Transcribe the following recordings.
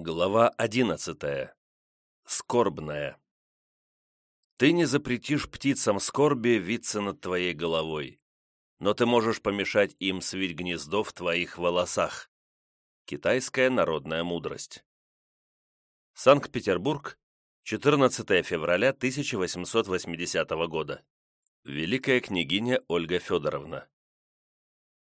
Глава одиннадцатая. Скорбная. Ты не запретишь птицам скорби виться над твоей головой, но ты можешь помешать им свить гнездо в твоих волосах. Китайская народная мудрость. Санкт-Петербург, 14 февраля 1880 года. Великая княгиня Ольга Федоровна.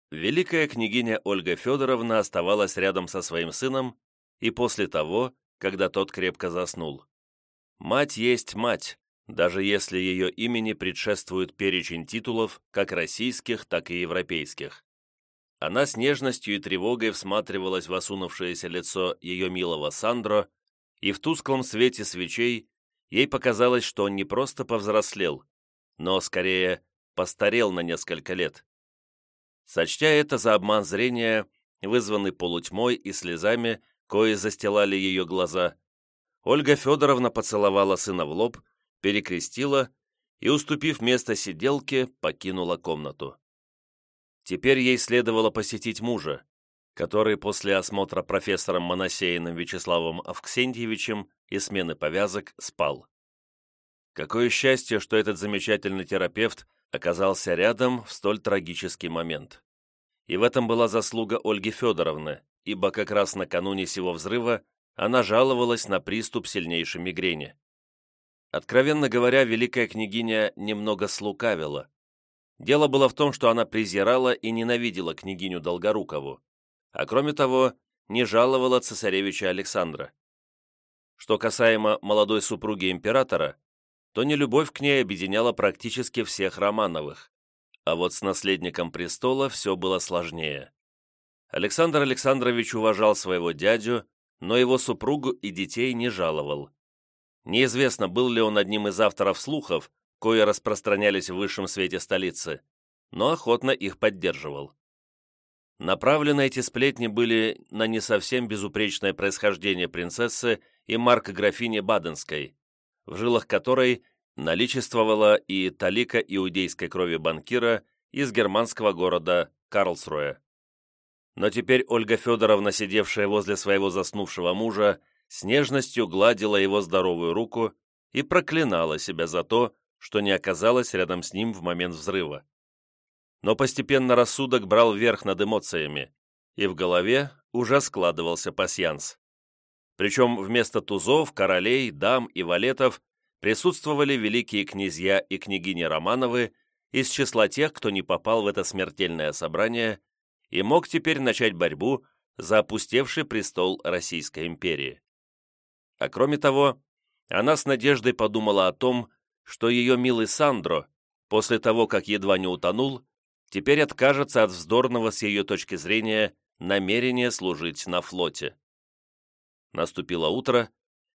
Великая княгиня Ольга Федоровна оставалась рядом со своим сыном и после того, когда тот крепко заснул. Мать есть мать, даже если ее имени предшествует перечень титулов, как российских, так и европейских. Она с нежностью и тревогой всматривалась в осунувшееся лицо ее милого Сандро, и в тусклом свете свечей ей показалось, что он не просто повзрослел, но, скорее, постарел на несколько лет. Сочтя это за обман зрения, вызванный полутьмой и слезами, кои застилали ее глаза, Ольга Федоровна поцеловала сына в лоб, перекрестила и, уступив место сиделке, покинула комнату. Теперь ей следовало посетить мужа, который после осмотра профессором Моносеиным Вячеславом Авксентьевичем и смены повязок спал. Какое счастье, что этот замечательный терапевт оказался рядом в столь трагический момент. И в этом была заслуга Ольги Федоровны, ибо как раз накануне сего взрыва она жаловалась на приступ сильнейшей мигрени. Откровенно говоря, великая княгиня немного слукавила. Дело было в том, что она презирала и ненавидела княгиню Долгорукову, а кроме того, не жаловала цесаревича Александра. Что касаемо молодой супруги императора, то нелюбовь к ней объединяла практически всех Романовых, а вот с наследником престола все было сложнее. Александр Александрович уважал своего дядю, но его супругу и детей не жаловал. Неизвестно, был ли он одним из авторов слухов, кои распространялись в высшем свете столицы, но охотно их поддерживал. Направлены эти сплетни были на не совсем безупречное происхождение принцессы и марк графини Баденской, в жилах которой наличествовала и талика иудейской крови банкира из германского города Карлсруэ но теперь Ольга Федоровна, сидевшая возле своего заснувшего мужа, с нежностью гладила его здоровую руку и проклинала себя за то, что не оказалась рядом с ним в момент взрыва. Но постепенно рассудок брал верх над эмоциями, и в голове уже складывался пасьянс. Причем вместо тузов, королей, дам и валетов присутствовали великие князья и княгини Романовы из числа тех, кто не попал в это смертельное собрание и мог теперь начать борьбу за опустевший престол Российской империи. А кроме того, она с надеждой подумала о том, что ее милый Сандро, после того, как едва не утонул, теперь откажется от вздорного с ее точки зрения намерения служить на флоте. Наступило утро,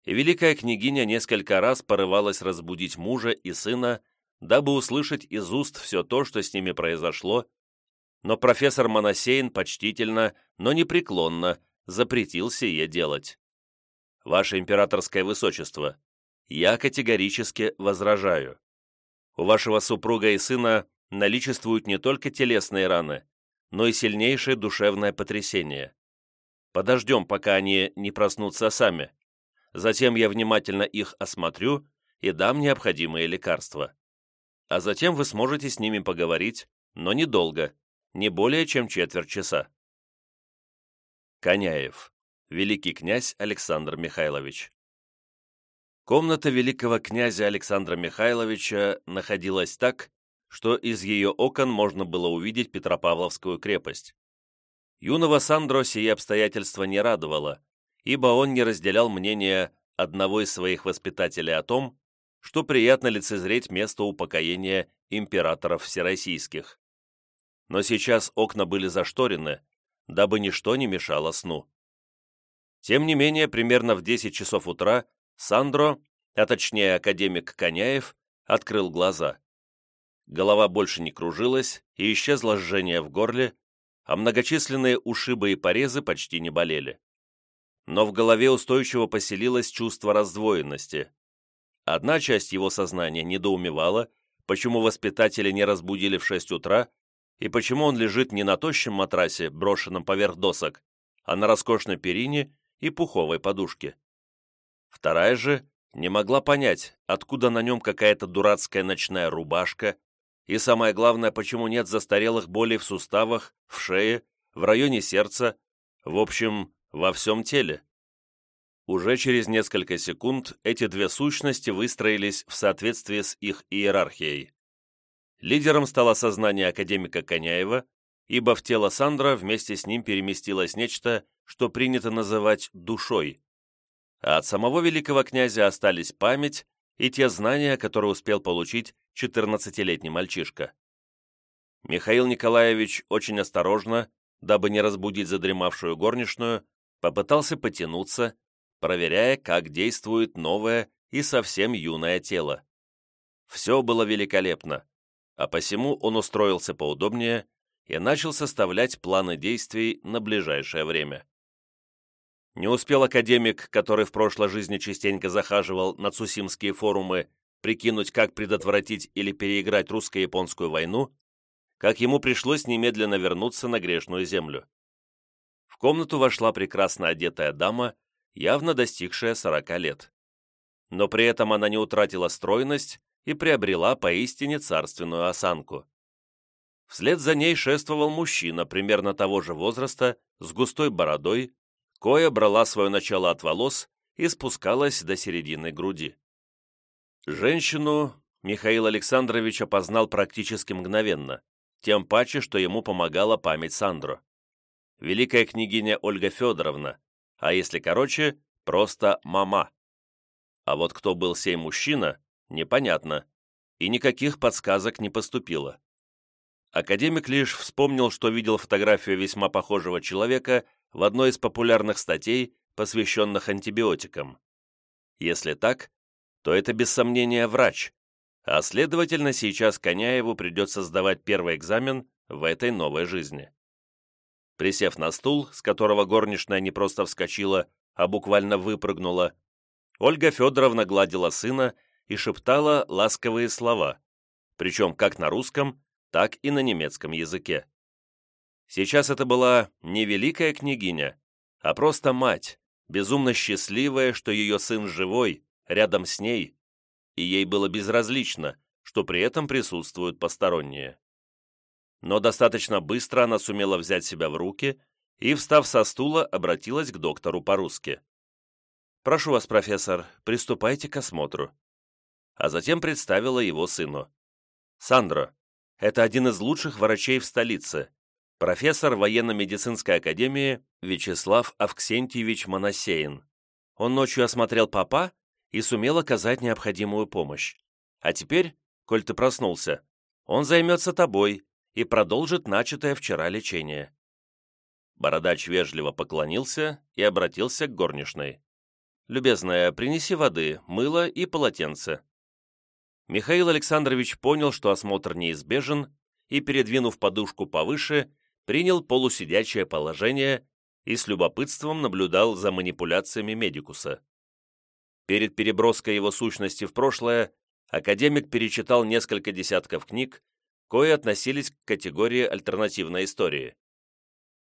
и великая княгиня несколько раз порывалась разбудить мужа и сына, дабы услышать из уст все то, что с ними произошло, но профессор Моносейн почтительно, но непреклонно запретил сие делать. «Ваше императорское высочество, я категорически возражаю. У вашего супруга и сына наличествуют не только телесные раны, но и сильнейшее душевное потрясение. Подождем, пока они не проснутся сами. Затем я внимательно их осмотрю и дам необходимые лекарства. А затем вы сможете с ними поговорить, но недолго, не более чем четверть часа. Коняев. Великий князь Александр Михайлович. Комната великого князя Александра Михайловича находилась так, что из ее окон можно было увидеть Петропавловскую крепость. Юного Сандро сие обстоятельства не радовало, ибо он не разделял мнение одного из своих воспитателей о том, что приятно лицезреть место упокоения императоров всероссийских но сейчас окна были зашторены, дабы ничто не мешало сну. Тем не менее, примерно в 10 часов утра Сандро, а точнее академик Коняев, открыл глаза. Голова больше не кружилась и исчезло жжение в горле, а многочисленные ушибы и порезы почти не болели. Но в голове устойчиво поселилось чувство раздвоенности. Одна часть его сознания недоумевала, почему воспитатели не разбудили в 6 утра, и почему он лежит не на тощем матрасе, брошенном поверх досок, а на роскошной перине и пуховой подушки. Вторая же не могла понять, откуда на нем какая-то дурацкая ночная рубашка, и самое главное, почему нет застарелых болей в суставах, в шее, в районе сердца, в общем, во всем теле. Уже через несколько секунд эти две сущности выстроились в соответствии с их иерархией. Лидером стало сознание академика Коняева, ибо в тело Сандра вместе с ним переместилось нечто, что принято называть душой. А от самого великого князя остались память и те знания, которые успел получить 14-летний мальчишка. Михаил Николаевич очень осторожно, дабы не разбудить задремавшую горничную, попытался потянуться, проверяя, как действует новое и совсем юное тело. Все было великолепно, а посему он устроился поудобнее и начал составлять планы действий на ближайшее время. Не успел академик, который в прошлой жизни частенько захаживал на Цусимские форумы, прикинуть, как предотвратить или переиграть русско-японскую войну, как ему пришлось немедленно вернуться на грешную землю. В комнату вошла прекрасно одетая дама, явно достигшая 40 лет. Но при этом она не утратила стройность и приобрела поистине царственную осанку. Вслед за ней шествовал мужчина примерно того же возраста, с густой бородой, кое брала свое начало от волос и спускалась до середины груди. Женщину Михаил Александрович опознал практически мгновенно, тем паче, что ему помогала память Сандро. Великая княгиня Ольга Федоровна, а если короче, просто мама. А вот кто был сей мужчина, непонятно, и никаких подсказок не поступило. Академик лишь вспомнил, что видел фотографию весьма похожего человека в одной из популярных статей, посвященных антибиотикам. Если так, то это без сомнения врач, а следовательно сейчас Коняеву придется сдавать первый экзамен в этой новой жизни. Присев на стул, с которого горничная не просто вскочила, а буквально выпрыгнула, Ольга Федоровна гладила сына и шептала ласковые слова, причем как на русском, так и на немецком языке. Сейчас это была не великая княгиня, а просто мать, безумно счастливая, что ее сын живой, рядом с ней, и ей было безразлично, что при этом присутствуют посторонние. Но достаточно быстро она сумела взять себя в руки и, встав со стула, обратилась к доктору по-русски. «Прошу вас, профессор, приступайте к осмотру». А затем представила его сыну. «Сандро, это один из лучших врачей в столице, профессор военно-медицинской академии Вячеслав Авксентьевич Моносеин. Он ночью осмотрел папа и сумел оказать необходимую помощь. А теперь, коль ты проснулся, он займется тобой и продолжит начатое вчера лечение». Бородач вежливо поклонился и обратился к горничной. «Любезная, принеси воды, мыло и полотенце». Михаил Александрович понял, что осмотр неизбежен, и, передвинув подушку повыше, принял полусидячее положение и с любопытством наблюдал за манипуляциями медикуса. Перед переброской его сущности в прошлое академик перечитал несколько десятков книг, кое относились к категории альтернативной истории.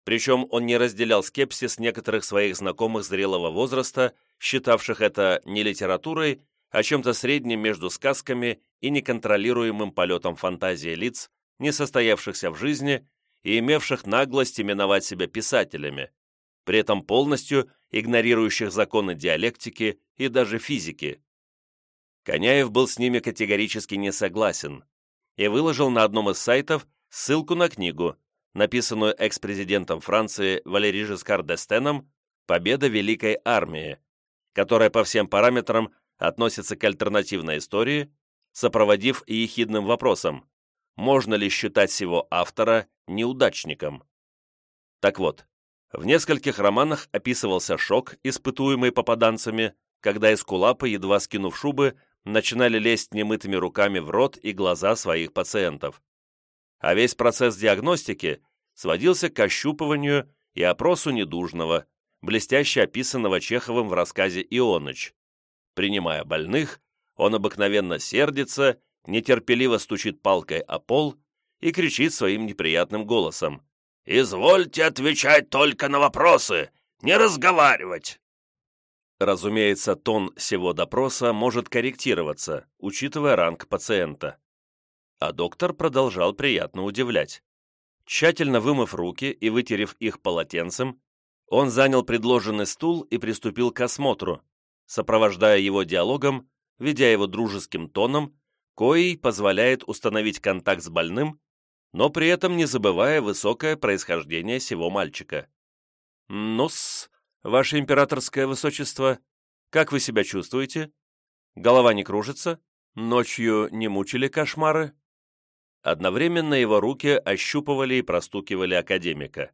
Причем он не разделял скепсис некоторых своих знакомых зрелого возраста, считавших это не литературой, а чем-то средним между сказками и неконтролируемым полетом фантазии лиц, не состоявшихся в жизни и имевших наглость именовать себя писателями, при этом полностью игнорирующих законы диалектики и даже физики. Коняев был с ними категорически не согласен и выложил на одном из сайтов ссылку на книгу, написанную экс-президентом Франции Валери Жескар d'Естеном «Победа Великой Армии», которая по всем параметрам относится к альтернативной истории, сопроводив ехидным вопросом, можно ли считать всего автора неудачником. Так вот, в нескольких романах описывался шок, испытуемый попаданцами, когда эскулапы, едва скинув шубы, начинали лезть немытыми руками в рот и глаза своих пациентов. А весь процесс диагностики сводился к ощупыванию и опросу недужного, блестяще описанного Чеховым в рассказе «Ионыч». Принимая больных, он обыкновенно сердится, нетерпеливо стучит палкой о пол и кричит своим неприятным голосом. «Извольте отвечать только на вопросы, не разговаривать!» Разумеется, тон всего допроса может корректироваться, учитывая ранг пациента. А доктор продолжал приятно удивлять. Тщательно вымыв руки и вытерев их полотенцем, он занял предложенный стул и приступил к осмотру, сопровождая его диалогом, ведя его дружеским тоном, коей позволяет установить контакт с больным, но при этом не забывая высокое происхождение сего мальчика. «Ну-с, ваше императорское высочество, как вы себя чувствуете? Голова не кружится? Ночью не мучили кошмары?» Одновременно его руки ощупывали и простукивали академика.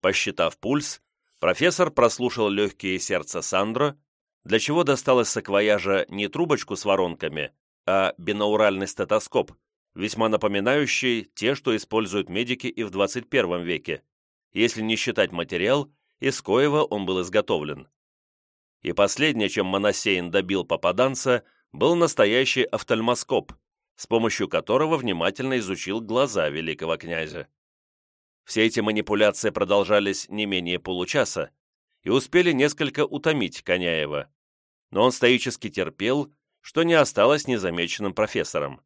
Посчитав пульс, профессор прослушал легкие сердца Сандро, для чего достал из саквояжа не трубочку с воронками, а бинауральный стетоскоп, весьма напоминающий те, что используют медики и в 21 веке, если не считать материал, из коего он был изготовлен. И последнее, чем Моносеин добил попаданца, был настоящий офтальмоскоп, с помощью которого внимательно изучил глаза великого князя. Все эти манипуляции продолжались не менее получаса и успели несколько утомить Коняева, но он стоически терпел, что не осталось незамеченным профессором.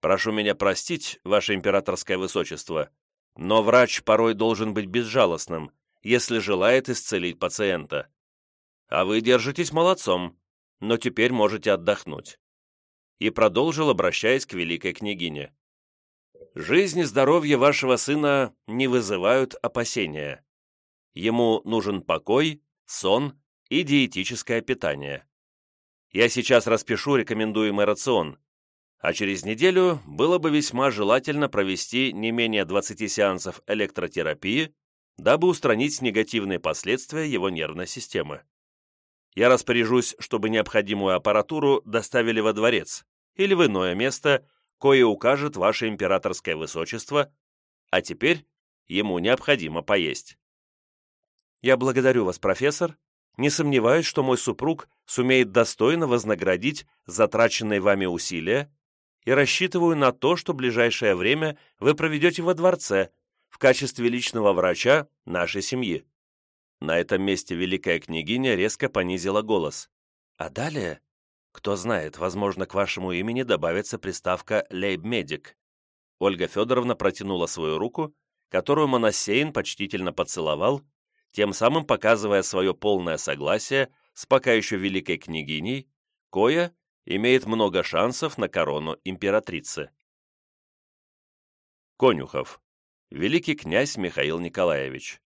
«Прошу меня простить, ваше императорское высочество, но врач порой должен быть безжалостным, если желает исцелить пациента. А вы держитесь молодцом, но теперь можете отдохнуть и продолжил, обращаясь к великой княгине. «Жизнь и здоровье вашего сына не вызывают опасения. Ему нужен покой, сон и диетическое питание. Я сейчас распишу рекомендуемый рацион, а через неделю было бы весьма желательно провести не менее 20 сеансов электротерапии, дабы устранить негативные последствия его нервной системы. Я распоряжусь, чтобы необходимую аппаратуру доставили во дворец или в иное место, кое укажет ваше императорское высочество, а теперь ему необходимо поесть. Я благодарю вас, профессор. Не сомневаюсь, что мой супруг сумеет достойно вознаградить затраченные вами усилия и рассчитываю на то, что ближайшее время вы проведете во дворце в качестве личного врача нашей семьи. На этом месте великая княгиня резко понизила голос. А далее, кто знает, возможно, к вашему имени добавится приставка «лейб-медик». Ольга Федоровна протянула свою руку, которую Моносеин почтительно поцеловал, тем самым показывая свое полное согласие с пока еще великой княгиней, Коя имеет много шансов на корону императрицы. Конюхов. Великий князь Михаил Николаевич.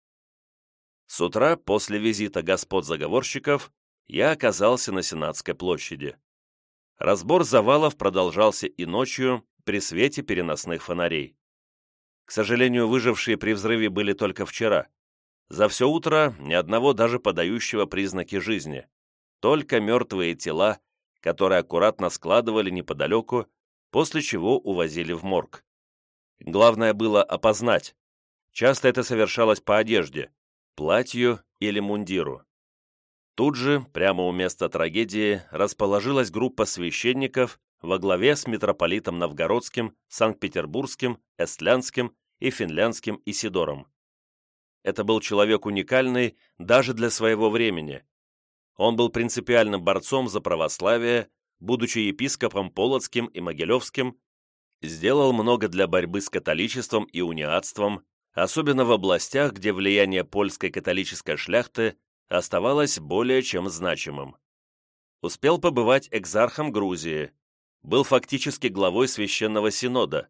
С утра, после визита господ заговорщиков, я оказался на Сенатской площади. Разбор завалов продолжался и ночью при свете переносных фонарей. К сожалению, выжившие при взрыве были только вчера. За все утро ни одного даже подающего признаки жизни. Только мертвые тела, которые аккуратно складывали неподалеку, после чего увозили в морг. Главное было опознать. Часто это совершалось по одежде, платью или мундиру. Тут же, прямо у места трагедии, расположилась группа священников во главе с митрополитом Новгородским, Санкт-Петербургским, Эстлянским и Финляндским Исидором. Это был человек уникальный даже для своего времени. Он был принципиальным борцом за православие, будучи епископом Полоцким и Могилевским, сделал много для борьбы с католичеством и униатством, особенно в областях, где влияние польской католической шляхты оставалось более чем значимым. Успел побывать экзархом Грузии, был фактически главой Священного Синода.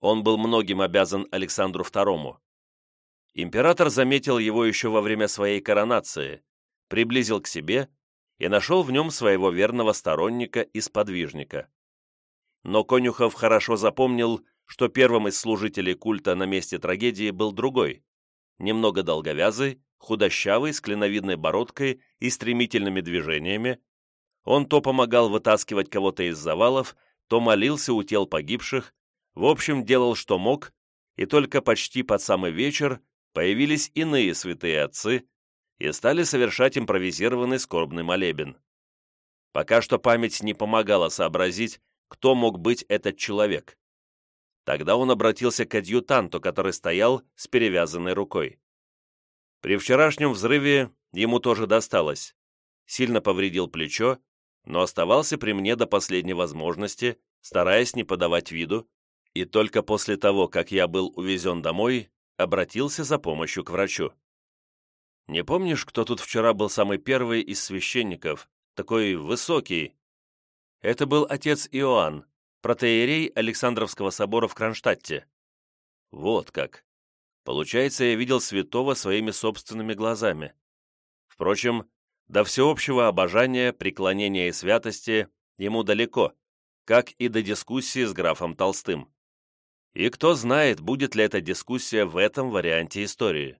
Он был многим обязан Александру II. Император заметил его еще во время своей коронации, приблизил к себе и нашел в нем своего верного сторонника и сподвижника. Но Конюхов хорошо запомнил, что первым из служителей культа на месте трагедии был другой, немного долговязый, худощавый, с клиновидной бородкой и стремительными движениями. Он то помогал вытаскивать кого-то из завалов, то молился у тел погибших, в общем, делал, что мог, и только почти под самый вечер появились иные святые отцы и стали совершать импровизированный скорбный молебен. Пока что память не помогала сообразить, кто мог быть этот человек. Тогда он обратился к адъютанту, который стоял с перевязанной рукой. При вчерашнем взрыве ему тоже досталось, сильно повредил плечо, но оставался при мне до последней возможности, стараясь не подавать виду, и только после того, как я был увезен домой, обратился за помощью к врачу. «Не помнишь, кто тут вчера был самый первый из священников, такой высокий?» Это был отец Иоанн, протеерей Александровского собора в Кронштадте. Вот как. Получается, я видел святого своими собственными глазами. Впрочем, до всеобщего обожания, преклонения и святости ему далеко, как и до дискуссии с графом Толстым. И кто знает, будет ли эта дискуссия в этом варианте истории.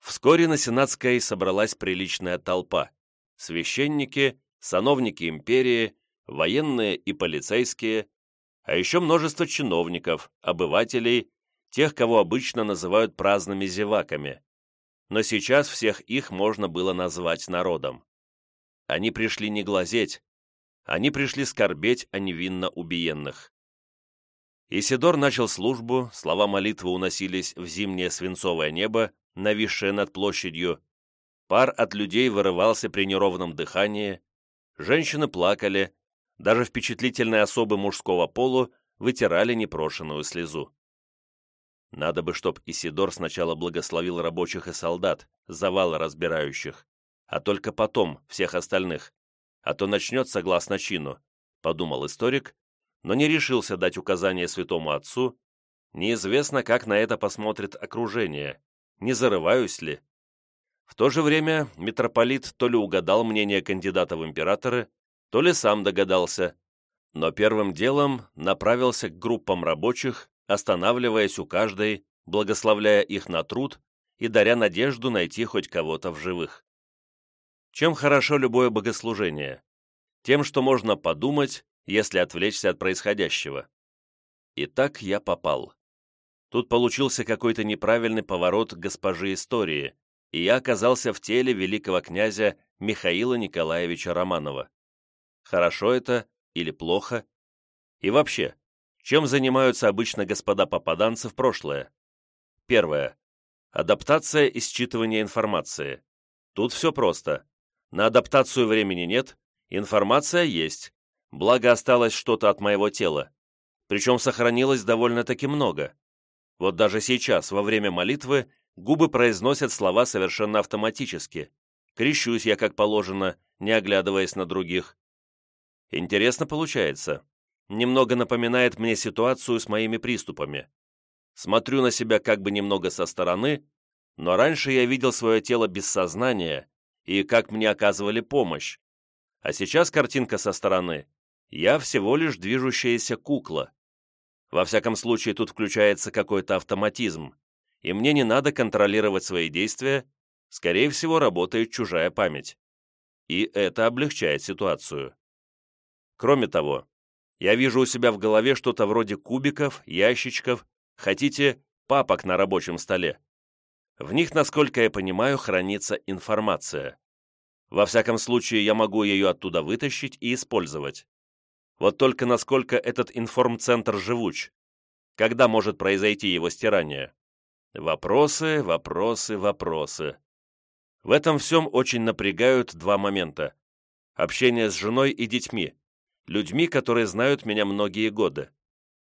Вскоре на Сенатской собралась приличная толпа. Священники, сановники империи, военные и полицейские, а еще множество чиновников, обывателей, тех, кого обычно называют праздными зеваками но сейчас всех их можно было назвать народом. Они пришли не глазеть, они пришли скорбеть о невинно убиенных. Исидор начал службу, слова молитвы уносились в зимнее свинцовое небо, нависшее над площадью, пар от людей вырывался при неровном дыхании, женщины плакали, даже впечатлительные особы мужского полу вытирали непрошенную слезу. Надо бы, чтоб Исидор сначала благословил рабочих и солдат, завалы разбирающих, а только потом всех остальных, а то начнет согласно чину, подумал историк, но не решился дать указание святому отцу, неизвестно, как на это посмотрит окружение, не зарываюсь ли. В то же время митрополит то ли угадал мнение кандидата в императоры, то ли сам догадался, но первым делом направился к группам рабочих, останавливаясь у каждой, благословляя их на труд и даря надежду найти хоть кого-то в живых. Чем хорошо любое богослужение? Тем, что можно подумать, если отвлечься от происходящего. И так я попал. Тут получился какой-то неправильный поворот госпожи истории, и я оказался в теле великого князя Михаила Николаевича Романова. Хорошо это или плохо? И вообще, чем занимаются обычно господа попаданцы в прошлое? Первое. Адаптация и считывание информации. Тут все просто. На адаптацию времени нет, информация есть, благо осталось что-то от моего тела. Причем сохранилось довольно-таки много. Вот даже сейчас, во время молитвы, губы произносят слова совершенно автоматически. Крещусь я, как положено, не оглядываясь на других. Интересно получается немного напоминает мне ситуацию с моими приступами. Смотрю на себя как бы немного со стороны, но раньше я видел свое тело без сознания и как мне оказывали помощь. А сейчас картинка со стороны. Я всего лишь движущаяся кукла. Во всяком случае, тут включается какой-то автоматизм, и мне не надо контролировать свои действия, скорее всего, работает чужая память. И это облегчает ситуацию. Кроме того, я вижу у себя в голове что-то вроде кубиков, ящичков, хотите, папок на рабочем столе. В них, насколько я понимаю, хранится информация. Во всяком случае, я могу ее оттуда вытащить и использовать. Вот только насколько этот информцентр живуч? Когда может произойти его стирание? Вопросы, вопросы, вопросы. В этом всем очень напрягают два момента. Общение с женой и детьми людьми, которые знают меня многие годы,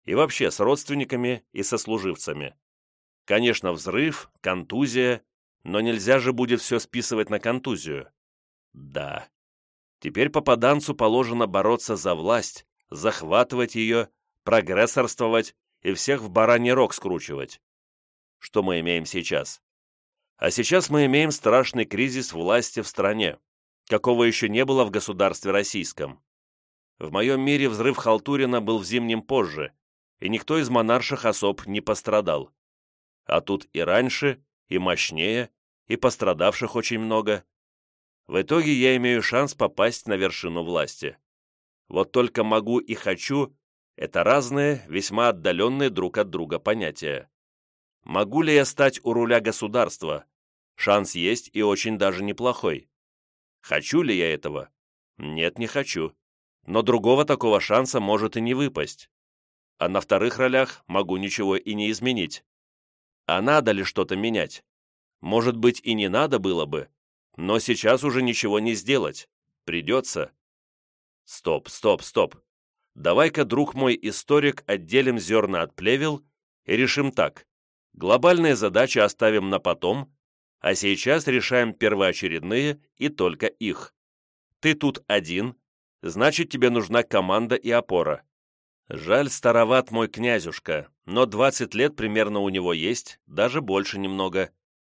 и вообще с родственниками и сослуживцами. Конечно, взрыв, контузия, но нельзя же будет все списывать на контузию. Да. Теперь попаданцу положено бороться за власть, захватывать ее, прогрессорствовать и всех в бараний рог скручивать. Что мы имеем сейчас? А сейчас мы имеем страшный кризис власти в стране, какого еще не было в государстве российском. В моем мире взрыв Халтурина был в зимнем позже, и никто из монарших особ не пострадал. А тут и раньше, и мощнее, и пострадавших очень много. В итоге я имею шанс попасть на вершину власти. Вот только могу и хочу – это разные, весьма отдаленные друг от друга понятия. Могу ли я стать у руля государства? Шанс есть и очень даже неплохой. Хочу ли я этого? Нет, не хочу но другого такого шанса может и не выпасть. А на вторых ролях могу ничего и не изменить. А надо ли что-то менять? Может быть, и не надо было бы, но сейчас уже ничего не сделать. Придется. Стоп, стоп, стоп. Давай-ка, друг мой историк, отделим зерна от плевел и решим так. Глобальные задачи оставим на потом, а сейчас решаем первоочередные и только их. Ты тут один, значит, тебе нужна команда и опора. Жаль, староват мой князюшка, но 20 лет примерно у него есть, даже больше немного.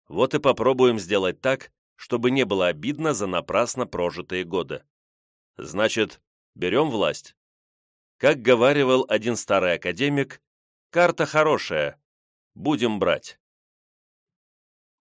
Вот и попробуем сделать так, чтобы не было обидно за напрасно прожитые годы. Значит, берем власть. Как говаривал один старый академик, карта хорошая, будем брать.